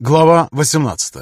Глава 18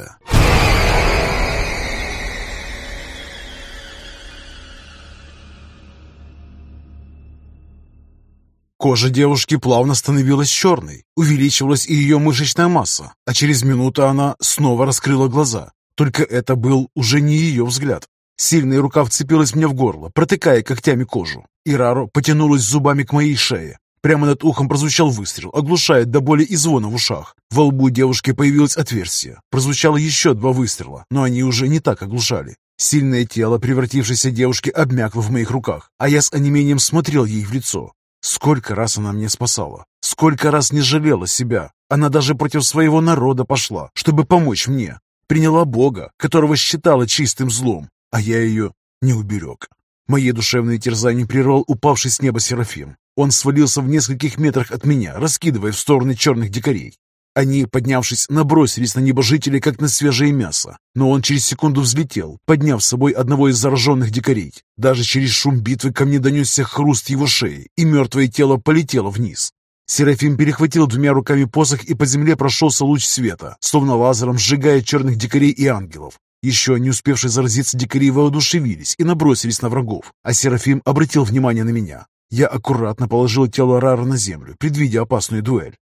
Кожа девушки плавно становилась черной, увеличивалась и ее мышечная масса, а через минуту она снова раскрыла глаза. Только это был уже не ее взгляд. Сильная рука вцепилась мне в горло, протыкая когтями кожу. Ираро потянулась зубами к моей шее. Прямо над ухом прозвучал выстрел, оглушая до боли и звона в ушах. Во лбу девушки появилось отверстие. Прозвучало еще два выстрела, но они уже не так оглушали. Сильное тело превратившейся девушки обмякло в моих руках, а я с онемением смотрел ей в лицо. Сколько раз она мне спасала, сколько раз не жалела себя. Она даже против своего народа пошла, чтобы помочь мне. Приняла Бога, которого считала чистым злом, а я ее не уберег. Мои душевные терзания прервал упавший с неба Серафим. Он свалился в нескольких метрах от меня, раскидывая в стороны черных дикарей. Они, поднявшись, набросились на небожителей, как на свежее мясо. Но он через секунду взлетел, подняв с собой одного из зараженных дикарей. Даже через шум битвы ко мне донесся хруст его шеи, и мертвое тело полетело вниз. Серафим перехватил двумя руками посох, и по земле прошелся луч света, словно лазером сжигая черных дикарей и ангелов. Еще не успевшие заразиться дикари воодушевились и набросились на врагов, а Серафим обратил внимание на меня. Я аккуратно положил тело Рара на землю, предвидя опасную дуэль.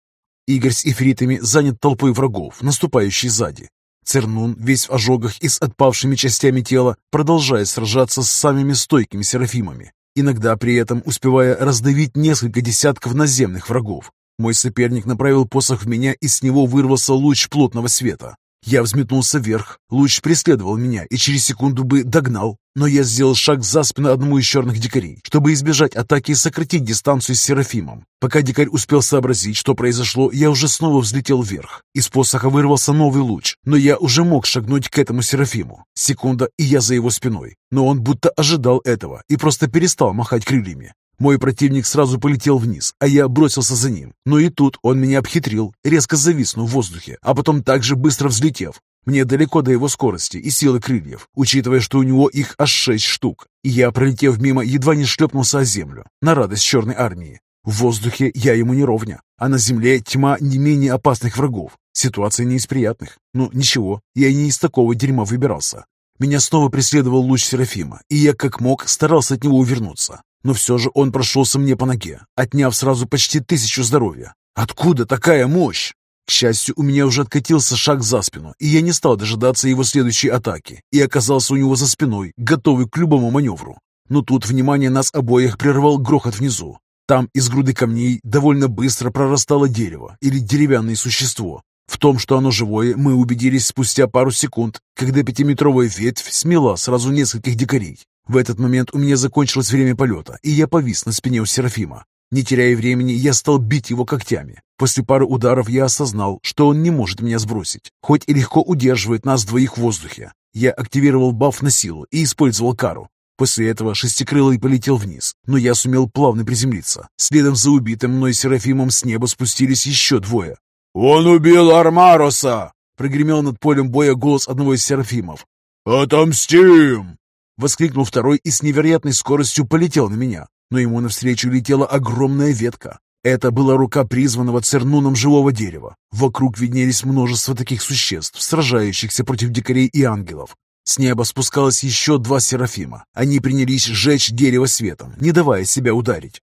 Игорь с эфритами занят толпой врагов, наступающей сзади. Цернун, весь в ожогах и с отпавшими частями тела, продолжает сражаться с самыми стойкими серафимами, иногда при этом успевая раздавить несколько десятков наземных врагов. Мой соперник направил посох в меня, и с него вырвался луч плотного света. Я взметнулся вверх, луч преследовал меня и через секунду бы догнал, но я сделал шаг за спину одному из черных дикарей, чтобы избежать атаки и сократить дистанцию с Серафимом. Пока дикарь успел сообразить, что произошло, я уже снова взлетел вверх. Из посоха вырвался новый луч, но я уже мог шагнуть к этому Серафиму. Секунда, и я за его спиной. Но он будто ожидал этого и просто перестал махать крыльями. Мой противник сразу полетел вниз, а я бросился за ним. Но и тут он меня обхитрил, резко зависнув в воздухе, а потом также быстро взлетев. Мне далеко до его скорости и силы крыльев, учитывая, что у него их аж шесть штук. И я, пролетев мимо, едва не шлепнулся о землю, на радость черной армии. В воздухе я ему не ровня, а на земле тьма не менее опасных врагов. Ситуация не из приятных. Ну, ничего, я не из такого дерьма выбирался. Меня снова преследовал луч Серафима, и я как мог старался от него увернуться. Но все же он прошелся мне по ноге, отняв сразу почти тысячу здоровья. Откуда такая мощь? К счастью, у меня уже откатился шаг за спину, и я не стал дожидаться его следующей атаки, и оказался у него за спиной, готовый к любому маневру. Но тут внимание нас обоих прервал грохот внизу. Там из груды камней довольно быстро прорастало дерево или деревянное существо. В том, что оно живое, мы убедились спустя пару секунд, когда пятиметровая ветвь смела сразу нескольких дикарей. В этот момент у меня закончилось время полета, и я повис на спине у Серафима. Не теряя времени, я стал бить его когтями. После пары ударов я осознал, что он не может меня сбросить, хоть и легко удерживает нас двоих в воздухе. Я активировал баф на силу и использовал кару. После этого шестикрылый полетел вниз, но я сумел плавно приземлиться. Следом за убитым мной Серафимом с неба спустились еще двое. «Он убил Армароса!» — прогремел над полем боя голос одного из Серафимов. «Отомстим!» Воскликнул второй и с невероятной скоростью полетел на меня, но ему навстречу летела огромная ветка. Это была рука призванного цернуном живого дерева. Вокруг виднелись множество таких существ, сражающихся против дикарей и ангелов. С неба спускалось еще два серафима. Они принялись сжечь дерево светом, не давая себя ударить.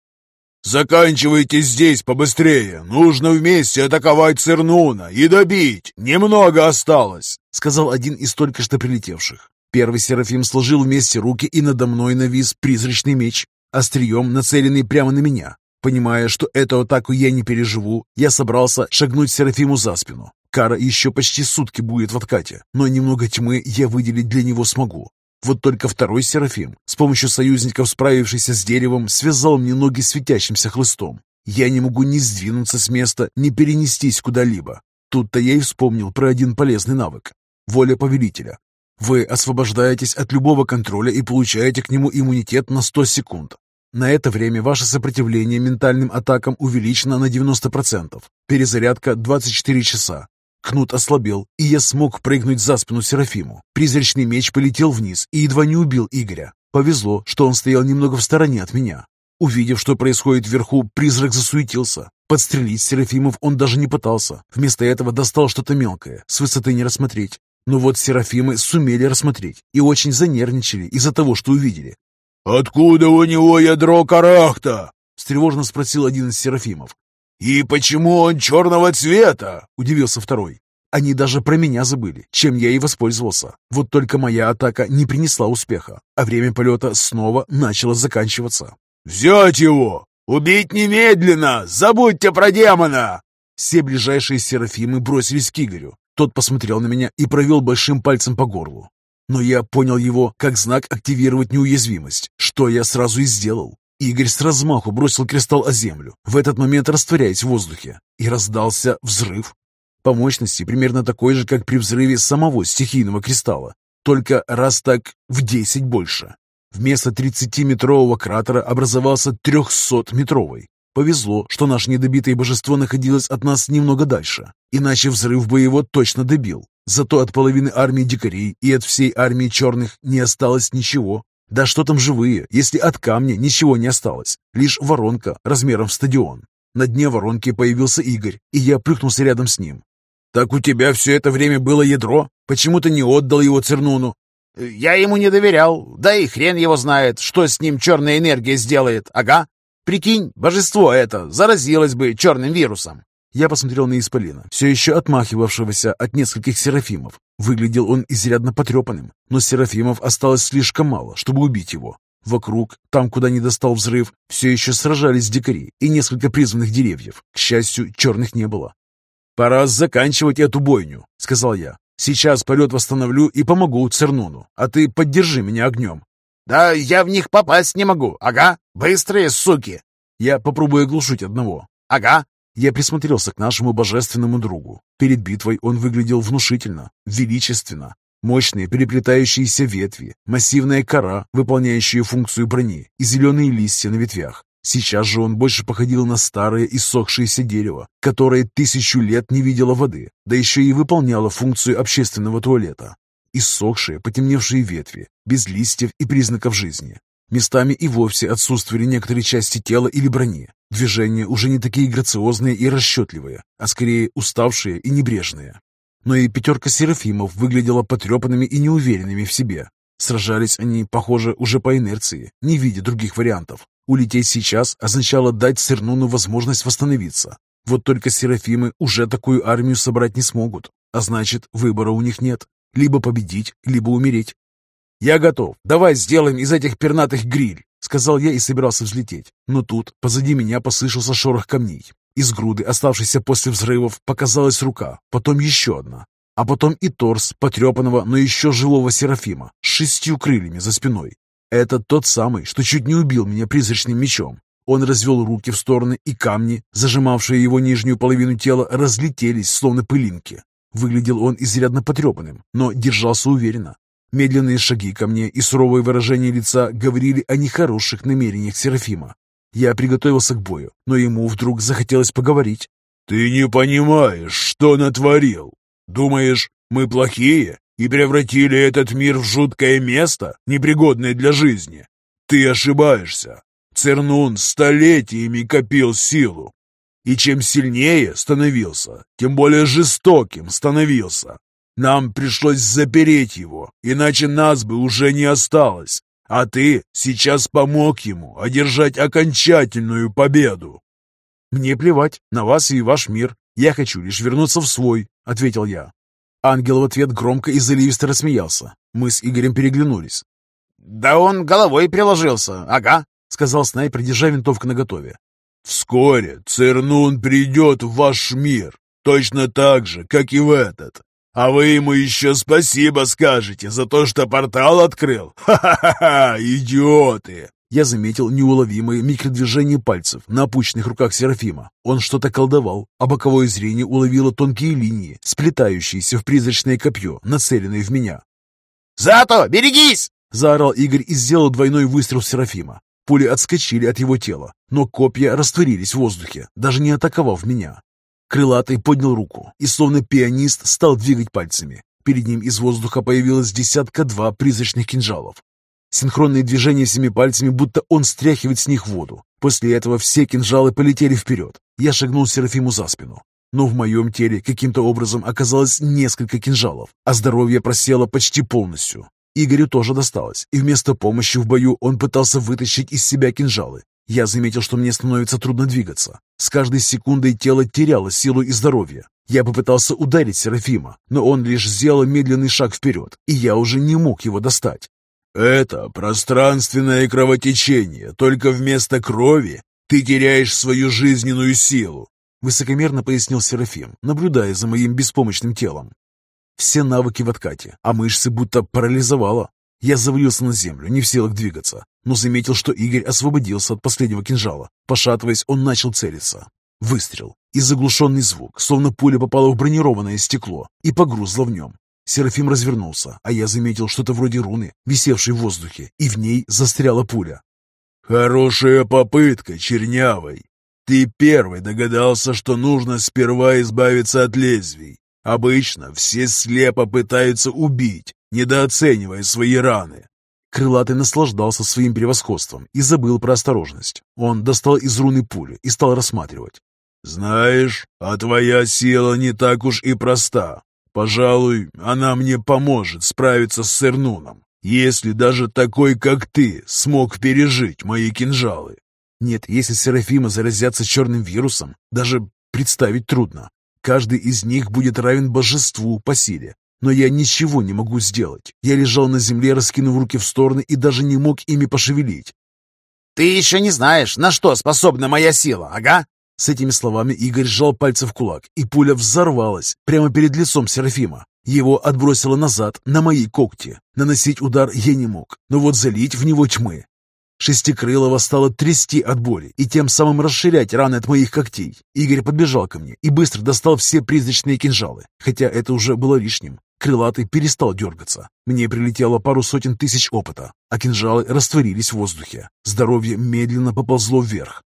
«Заканчивайте здесь побыстрее! Нужно вместе атаковать Цернуна и добить! Немного осталось!» — сказал один из только что прилетевших. Первый Серафим сложил вместе руки, и надо мной навис призрачный меч, острием нацеленный прямо на меня. Понимая, что эту атаку я не переживу, я собрался шагнуть Серафиму за спину. Кара еще почти сутки будет в откате, но немного тьмы я выделить для него смогу. Вот только второй Серафим, с помощью союзников, справившийся с деревом, связал мне ноги светящимся хлыстом. Я не могу ни сдвинуться с места, ни перенестись куда-либо. Тут-то я и вспомнил про один полезный навык. Воля повелителя. Вы освобождаетесь от любого контроля и получаете к нему иммунитет на 100 секунд. На это время ваше сопротивление ментальным атакам увеличено на 90%. Перезарядка 24 часа. Кнут ослабел, и я смог прыгнуть за спину Серафиму. Призрачный меч полетел вниз и едва не убил Игоря. Повезло, что он стоял немного в стороне от меня. Увидев, что происходит вверху, призрак засуетился. Подстрелить Серафимов он даже не пытался. Вместо этого достал что-то мелкое, с высоты не рассмотреть. Но вот Серафимы сумели рассмотреть и очень занервничали из-за того, что увидели. «Откуда у него ядро карахта?» — встревоженно спросил один из Серафимов. «И почему он черного цвета?» — удивился второй. Они даже про меня забыли, чем я и воспользовался. Вот только моя атака не принесла успеха, а время полета снова начало заканчиваться. «Взять его! Убить немедленно! Забудьте про демона!» Все ближайшие серафимы бросились к Игорю. Тот посмотрел на меня и провел большим пальцем по горлу. Но я понял его как знак активировать неуязвимость, что я сразу и сделал. Игорь с размаху бросил кристалл о землю, в этот момент растворяясь в воздухе, и раздался взрыв. По мощности примерно такой же, как при взрыве самого стихийного кристалла, только раз так в десять больше. Вместо 30-метрового кратера образовался 300-метровый. Повезло, что наше недобитое божество находилось от нас немного дальше, иначе взрыв бы его точно добил. Зато от половины армии дикарей и от всей армии черных не осталось ничего. Да что там живые, если от камня ничего не осталось, лишь воронка размером в стадион. На дне воронки появился Игорь, и я плюхнулся рядом с ним. «Так у тебя все это время было ядро? Почему ты не отдал его Цернуну?» Я ему не доверял, да и хрен его знает, что с ним черная энергия сделает, ага. Прикинь, божество это заразилось бы черным вирусом. Я посмотрел на Исполина, все еще отмахивавшегося от нескольких серафимов. Выглядел он изрядно потрепанным, но серафимов осталось слишком мало, чтобы убить его. Вокруг, там, куда не достал взрыв, все еще сражались дикари и несколько призванных деревьев. К счастью, черных не было. «Пора заканчивать эту бойню», — сказал я. Сейчас полет восстановлю и помогу Цернуну, а ты поддержи меня огнем». «Да я в них попасть не могу. Ага, быстрые суки!» «Я попробую оглушить одного». «Ага». Я присмотрелся к нашему божественному другу. Перед битвой он выглядел внушительно, величественно. Мощные переплетающиеся ветви, массивная кора, выполняющая функцию брони, и зеленые листья на ветвях. Сейчас же он больше походил на старое иссохшееся дерево, которое тысячу лет не видело воды, да еще и выполняло функцию общественного туалета. Иссохшие, потемневшие ветви, без листьев и признаков жизни. Местами и вовсе отсутствовали некоторые части тела или брони. Движения уже не такие грациозные и расчетливые, а скорее уставшие и небрежные. Но и пятерка серафимов выглядела потрепанными и неуверенными в себе. Сражались они, похоже, уже по инерции, не видя других вариантов. Улететь сейчас означало дать Сернуну возможность восстановиться. Вот только Серафимы уже такую армию собрать не смогут, а значит, выбора у них нет. Либо победить, либо умереть. «Я готов. Давай сделаем из этих пернатых гриль», — сказал я и собирался взлететь. Но тут позади меня послышался шорох камней. Из груды, оставшейся после взрывов, показалась рука, потом еще одна. А потом и торс потрепанного, но еще живого Серафима с шестью крыльями за спиной. Это тот самый, что чуть не убил меня призрачным мечом. Он развел руки в стороны, и камни, зажимавшие его нижнюю половину тела, разлетелись, словно пылинки. Выглядел он изрядно потрепанным, но держался уверенно. Медленные шаги ко мне и суровое выражение лица говорили о нехороших намерениях Серафима. Я приготовился к бою, но ему вдруг захотелось поговорить. «Ты не понимаешь, что натворил. Думаешь, мы плохие? и превратили этот мир в жуткое место, непригодное для жизни. Ты ошибаешься. Цернун столетиями копил силу, и чем сильнее становился, тем более жестоким становился. Нам пришлось запереть его, иначе нас бы уже не осталось. А ты сейчас помог ему одержать окончательную победу. «Мне плевать на вас и ваш мир. Я хочу лишь вернуться в свой», — ответил я. Ангел в ответ громко и заливисто рассмеялся. Мы с Игорем переглянулись. «Да он головой приложился, ага», — сказал снайпер, держа винтовку наготове. «Вскоре Цернун придет в ваш мир, точно так же, как и в этот. А вы ему еще спасибо скажете за то, что портал открыл? Ха-ха-ха, идиоты!» Я заметил неуловимые микродвижения пальцев на опущенных руках Серафима. Он что-то колдовал, а боковое зрение уловило тонкие линии, сплетающиеся в призрачное копье, нацеленное в меня. «Зато, берегись!» — заорал Игорь и сделал двойной выстрел Серафима. Пули отскочили от его тела, но копья растворились в воздухе, даже не атаковав меня. Крылатый поднял руку и, словно пианист, стал двигать пальцами. Перед ним из воздуха появилось десятка-два призрачных кинжалов. Синхронные движения всеми пальцами, будто он стряхивает с них воду. После этого все кинжалы полетели вперед. Я шагнул Серафиму за спину. Но в моем теле каким-то образом оказалось несколько кинжалов, а здоровье просело почти полностью. Игорю тоже досталось, и вместо помощи в бою он пытался вытащить из себя кинжалы. Я заметил, что мне становится трудно двигаться. С каждой секундой тело теряло силу и здоровье. Я попытался ударить Серафима, но он лишь сделал медленный шаг вперед, и я уже не мог его достать. «Это пространственное кровотечение, только вместо крови ты теряешь свою жизненную силу», высокомерно пояснил Серафим, наблюдая за моим беспомощным телом. Все навыки в откате, а мышцы будто парализовало. Я завалился на землю, не в силах двигаться, но заметил, что Игорь освободился от последнего кинжала. Пошатываясь, он начал целиться. Выстрел и заглушенный звук, словно пуля попала в бронированное стекло и погрузла в нем. Серафим развернулся, а я заметил что-то вроде руны, висевшей в воздухе, и в ней застряла пуля. «Хорошая попытка, Чернявый. Ты первый догадался, что нужно сперва избавиться от лезвий. Обычно все слепо пытаются убить, недооценивая свои раны. Крылатый наслаждался своим превосходством и забыл про осторожность. Он достал из руны пулю и стал рассматривать. «Знаешь, а твоя сила не так уж и проста. Пожалуй, она мне поможет справиться с Сернуном, если даже такой, как ты, смог пережить мои кинжалы». Нет, если Серафима заразятся черным вирусом, даже представить трудно. Каждый из них будет равен божеству по силе. Но я ничего не могу сделать. Я лежал на земле, раскинув руки в стороны и даже не мог ими пошевелить. «Ты еще не знаешь, на что способна моя сила, ага?» С этими словами Игорь сжал пальцы в кулак, и пуля взорвалась прямо перед лицом Серафима. Его отбросило назад, на мои когти. Наносить удар я не мог, но вот залить в него тьмы Шестикрылого стало трясти от боли и тем самым расширять раны от моих когтей. Игорь подбежал ко мне и быстро достал все призрачные кинжалы, хотя это уже было лишним. Крылатый перестал дергаться. Мне прилетело пару сотен тысяч опыта, а кинжалы растворились в воздухе. Здоровье медленно поползло вверх.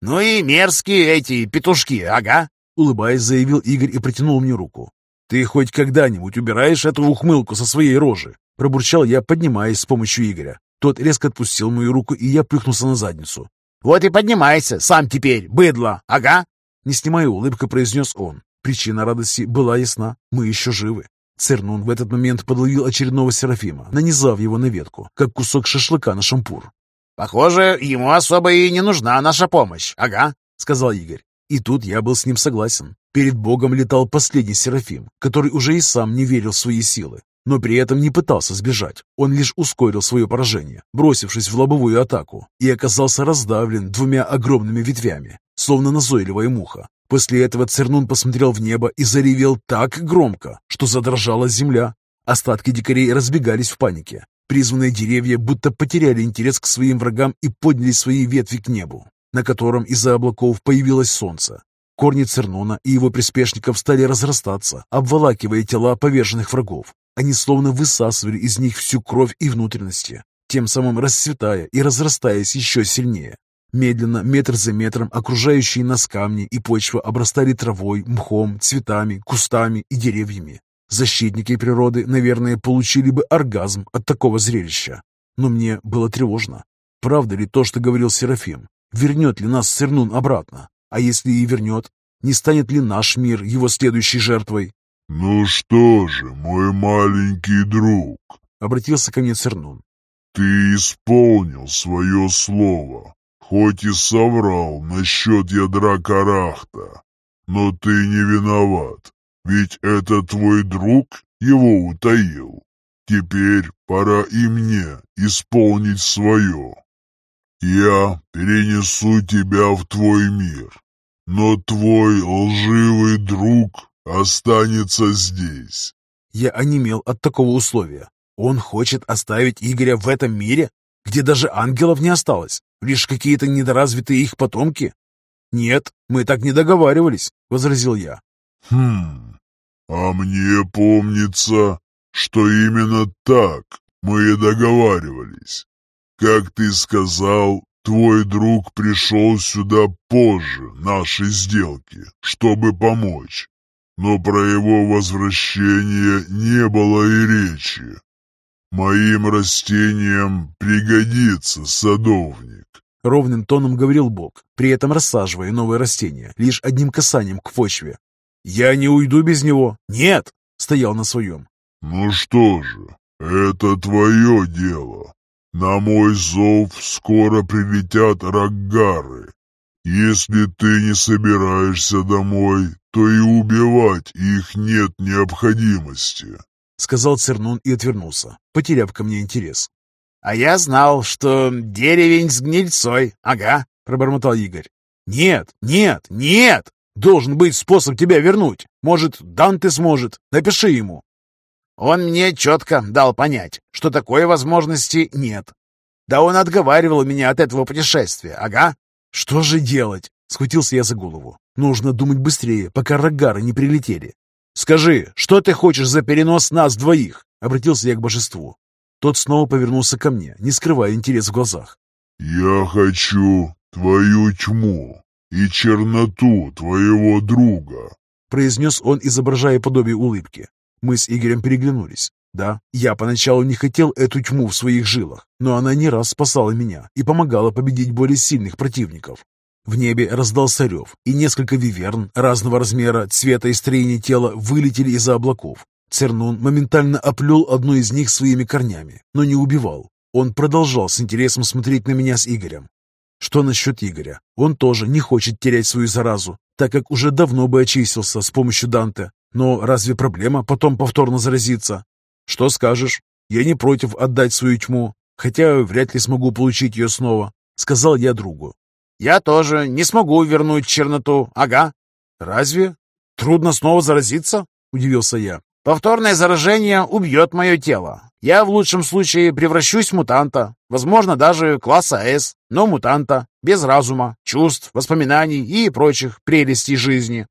«Ну и мерзкие эти петушки, ага!» Улыбаясь, заявил Игорь и протянул мне руку. «Ты хоть когда-нибудь убираешь эту ухмылку со своей рожи?» Пробурчал я, поднимаясь с помощью Игоря. Тот резко отпустил мою руку, и я плюхнулся на задницу. «Вот и поднимайся, сам теперь, быдло, ага!» Не снимая улыбка, произнес он. Причина радости была ясна. Мы еще живы. Цернун в этот момент подловил очередного Серафима, нанизав его на ветку, как кусок шашлыка на шампур. «Похоже, ему особо и не нужна наша помощь, ага», — сказал Игорь. И тут я был с ним согласен. Перед Богом летал последний Серафим, который уже и сам не верил в свои силы но при этом не пытался сбежать. Он лишь ускорил свое поражение, бросившись в лобовую атаку, и оказался раздавлен двумя огромными ветвями, словно назойливая муха. После этого Цернун посмотрел в небо и заревел так громко, что задрожала земля. Остатки дикарей разбегались в панике. Призванные деревья будто потеряли интерес к своим врагам и подняли свои ветви к небу, на котором из-за облаков появилось солнце. Корни Цернуна и его приспешников стали разрастаться, обволакивая тела поверженных врагов. Они словно высасывали из них всю кровь и внутренности, тем самым расцветая и разрастаясь еще сильнее. Медленно, метр за метром, окружающие нас камни и почва обрастали травой, мхом, цветами, кустами и деревьями. Защитники природы, наверное, получили бы оргазм от такого зрелища. Но мне было тревожно. Правда ли то, что говорил Серафим? Вернет ли нас Сернун обратно? А если и вернет, не станет ли наш мир его следующей жертвой? «Ну что же, мой маленький друг?» — обратился ко мне Цернун. «Ты исполнил свое слово, хоть и соврал насчет ядра Карахта, но ты не виноват, ведь это твой друг его утаил. Теперь пора и мне исполнить свое. Я перенесу тебя в твой мир, но твой лживый друг останется здесь. Я онемел от такого условия. Он хочет оставить Игоря в этом мире, где даже ангелов не осталось, лишь какие-то недоразвитые их потомки? Нет, мы так не договаривались, возразил я. Хм, а мне помнится, что именно так мы и договаривались. Как ты сказал, твой друг пришел сюда позже нашей сделки, чтобы помочь но про его возвращение не было и речи. «Моим растениям пригодится садовник», — ровным тоном говорил Бог, при этом рассаживая новое растение лишь одним касанием к почве. «Я не уйду без него! Нет!» — стоял на своем. «Ну что же, это твое дело. На мой зов скоро прилетят раггары. Если ты не собираешься домой, то и убивать их нет необходимости», — сказал Цернун и отвернулся, потеряв ко мне интерес. «А я знал, что деревень с гнильцой, ага», — пробормотал Игорь. «Нет, нет, нет! Должен быть способ тебя вернуть. Может, Данте сможет. Напиши ему». Он мне четко дал понять, что такой возможности нет. Да он отговаривал меня от этого путешествия, ага. Что же делать? Схватился я за голову. Нужно думать быстрее, пока рогары не прилетели. «Скажи, что ты хочешь за перенос нас двоих?» Обратился я к божеству. Тот снова повернулся ко мне, не скрывая интерес в глазах. «Я хочу твою тьму и черноту твоего друга», произнес он, изображая подобие улыбки. Мы с Игорем переглянулись. Да, я поначалу не хотел эту тьму в своих жилах, но она не раз спасала меня и помогала победить более сильных противников. В небе раздался рев, и несколько виверн разного размера, цвета и строения тела вылетели из-за облаков. Цернун моментально оплел одну из них своими корнями, но не убивал. Он продолжал с интересом смотреть на меня с Игорем. Что насчет Игоря? Он тоже не хочет терять свою заразу, так как уже давно бы очистился с помощью Данте. Но разве проблема потом повторно заразиться? Что скажешь? Я не против отдать свою тьму, хотя вряд ли смогу получить ее снова, сказал я другу. Я тоже не смогу вернуть черноту, ага. Разве? Трудно снова заразиться? Удивился я. Повторное заражение убьет мое тело. Я в лучшем случае превращусь в мутанта, возможно, даже класса С, но мутанта, без разума, чувств, воспоминаний и прочих прелестей жизни.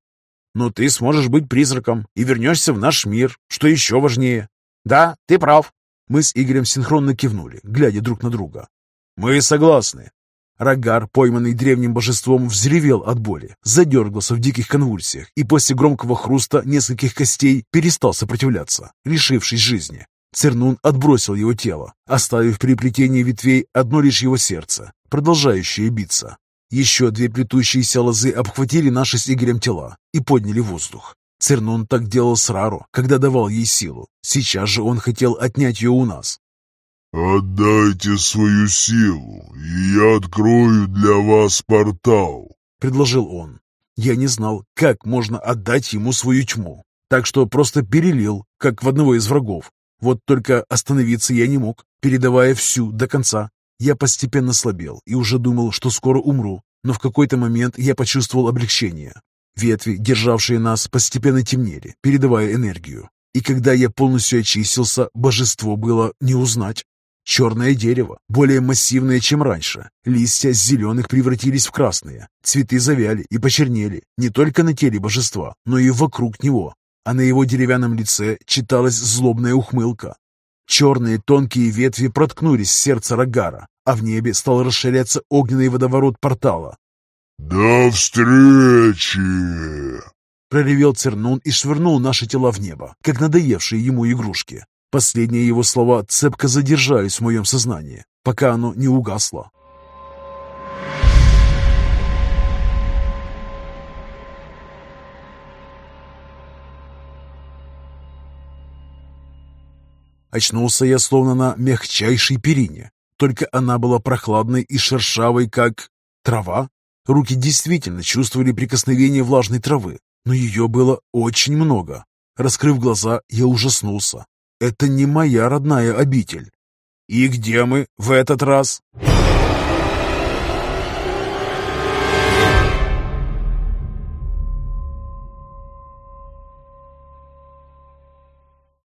Но ты сможешь быть призраком и вернешься в наш мир, что еще важнее. Да, ты прав. Мы с Игорем синхронно кивнули, глядя друг на друга. Мы согласны. Рагар, пойманный древним божеством, взревел от боли, задергался в диких конвульсиях и после громкого хруста нескольких костей перестал сопротивляться, лишившись жизни. Цернун отбросил его тело, оставив при плетении ветвей одно лишь его сердце, продолжающее биться. Еще две плетущиеся лозы обхватили наши с Игорем тела и подняли воздух. Цернун так делал с Рару, когда давал ей силу. Сейчас же он хотел отнять ее у нас. «Отдайте свою силу, и я открою для вас портал», — предложил он. Я не знал, как можно отдать ему свою тьму, так что просто перелил, как в одного из врагов. Вот только остановиться я не мог, передавая всю до конца. Я постепенно слабел и уже думал, что скоро умру, но в какой-то момент я почувствовал облегчение. Ветви, державшие нас, постепенно темнели, передавая энергию. И когда я полностью очистился, божество было не узнать. Черное дерево, более массивное, чем раньше. Листья с зеленых превратились в красные. Цветы завяли и почернели не только на теле божества, но и вокруг него. А на его деревянном лице читалась злобная ухмылка. Черные тонкие ветви проткнулись в сердце Рогара, а в небе стал расширяться огненный водоворот портала. «До встречи!» Проревел Цернун и швырнул наши тела в небо, как надоевшие ему игрушки. Последние его слова цепко задержались в моем сознании, пока оно не угасло. Очнулся я словно на мягчайшей перине, только она была прохладной и шершавой, как трава. Руки действительно чувствовали прикосновение влажной травы, но ее было очень много. Раскрыв глаза, я ужаснулся. Это не моя родная обитель. «И где мы в этот раз?»